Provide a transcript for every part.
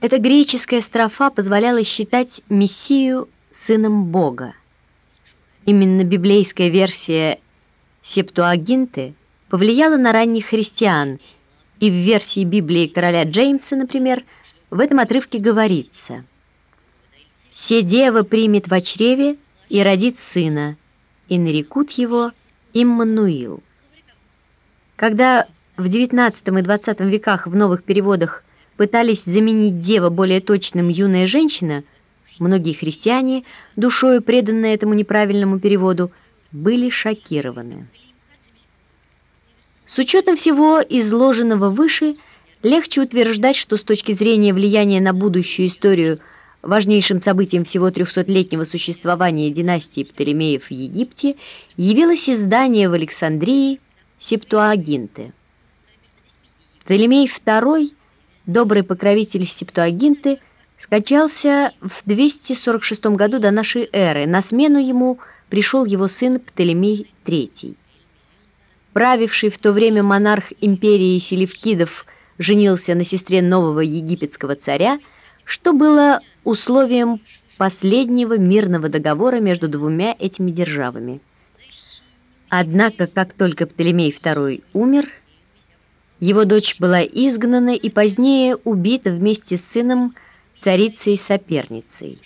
Эта греческая строфа позволяла считать Мессию сыном Бога. Именно библейская версия Септуагинты повлияла на ранних христиан, и в версии Библии короля Джеймса, например, в этом отрывке говорится «Се дева примет в чреве и родит сына, и нарекут его Иммануил». Когда в XIX и XX веках в новых переводах пытались заменить дева более точным юная женщина, многие христиане, душою преданные этому неправильному переводу, были шокированы. С учетом всего изложенного выше, легче утверждать, что с точки зрения влияния на будущую историю важнейшим событием всего 300-летнего существования династии Птолемеев в Египте явилось издание в Александрии Септуагинты. Птолемей II, добрый покровитель Септуагинты, скачался в 246 году до нашей эры. На смену ему пришел его сын Птолемей III. Правивший в то время монарх империи Селевкидов женился на сестре нового египетского царя, что было условием последнего мирного договора между двумя этими державами. Однако, как только Птолемей II умер, его дочь была изгнана и позднее убита вместе с сыном царицей-соперницей.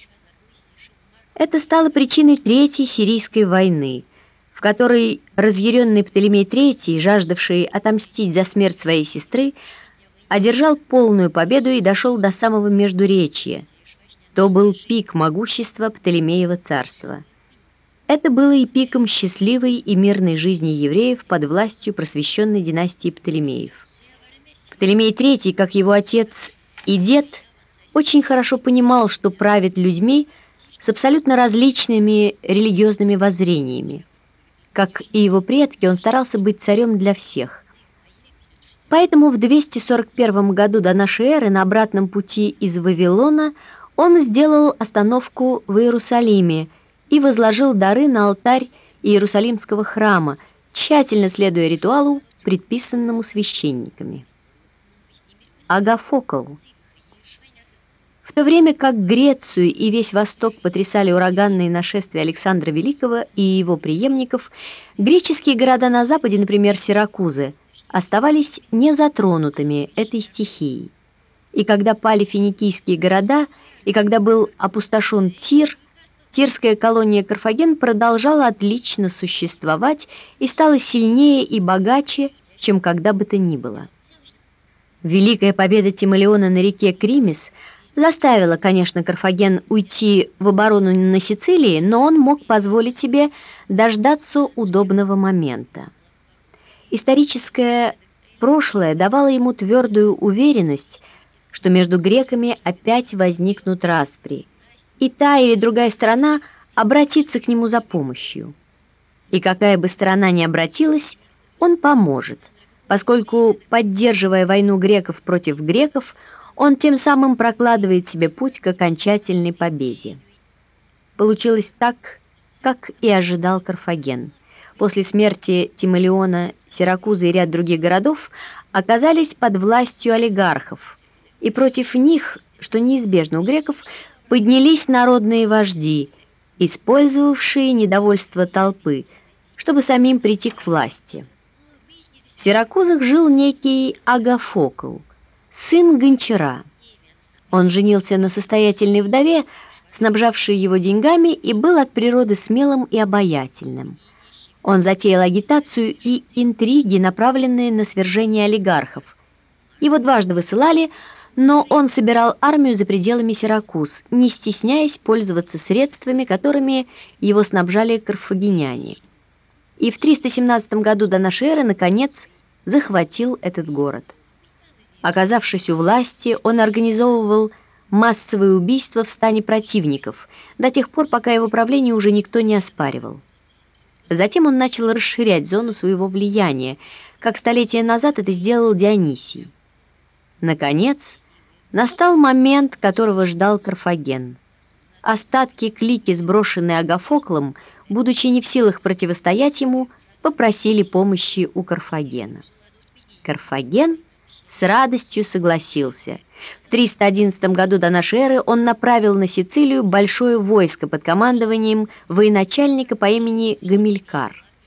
Это стало причиной Третьей Сирийской войны, в которой разъяренный Птолемей III, жаждавший отомстить за смерть своей сестры, одержал полную победу и дошел до самого Междуречья. То был пик могущества Птолемеева царства – это было и пиком счастливой и мирной жизни евреев под властью просвещенной династии Птолемеев. Птолемей III, как его отец и дед, очень хорошо понимал, что правит людьми с абсолютно различными религиозными воззрениями. Как и его предки, он старался быть царем для всех. Поэтому в 241 году до нашей эры на обратном пути из Вавилона он сделал остановку в Иерусалиме – и возложил дары на алтарь Иерусалимского храма, тщательно следуя ритуалу, предписанному священниками. Агафокл. В то время как Грецию и весь Восток потрясали ураганные нашествия Александра Великого и его преемников, греческие города на западе, например, Сиракузы, оставались незатронутыми этой стихией. И когда пали финикийские города, и когда был опустошен Тир – Тирская колония Карфаген продолжала отлично существовать и стала сильнее и богаче, чем когда бы то ни было. Великая победа Тимолеона на реке Кримис заставила, конечно, Карфаген уйти в оборону на Сицилии, но он мог позволить себе дождаться удобного момента. Историческое прошлое давало ему твердую уверенность, что между греками опять возникнут распри – и та или другая сторона обратится к нему за помощью. И какая бы сторона ни обратилась, он поможет, поскольку, поддерживая войну греков против греков, он тем самым прокладывает себе путь к окончательной победе. Получилось так, как и ожидал Карфаген. После смерти Тимолеона, Сиракузы и ряд других городов оказались под властью олигархов, и против них, что неизбежно у греков, поднялись народные вожди, использовавшие недовольство толпы, чтобы самим прийти к власти. В Сиракузах жил некий Агафокл, сын гончара. Он женился на состоятельной вдове, снабжавшей его деньгами, и был от природы смелым и обаятельным. Он затеял агитацию и интриги, направленные на свержение олигархов. Его дважды высылали, но он собирал армию за пределами Сиракуз, не стесняясь пользоваться средствами, которыми его снабжали карфагеняне. И в 317 году до эры, наконец, захватил этот город. Оказавшись у власти, он организовывал массовые убийства в стане противников, до тех пор, пока его правление уже никто не оспаривал. Затем он начал расширять зону своего влияния, как столетия назад это сделал Дионисий. Наконец, Настал момент, которого ждал Карфаген. Остатки клики, сброшенные Агафоклом, будучи не в силах противостоять ему, попросили помощи у Карфагена. Карфаген с радостью согласился. В 311 году до нашей эры он направил на Сицилию большое войско под командованием военачальника по имени Гамилькар.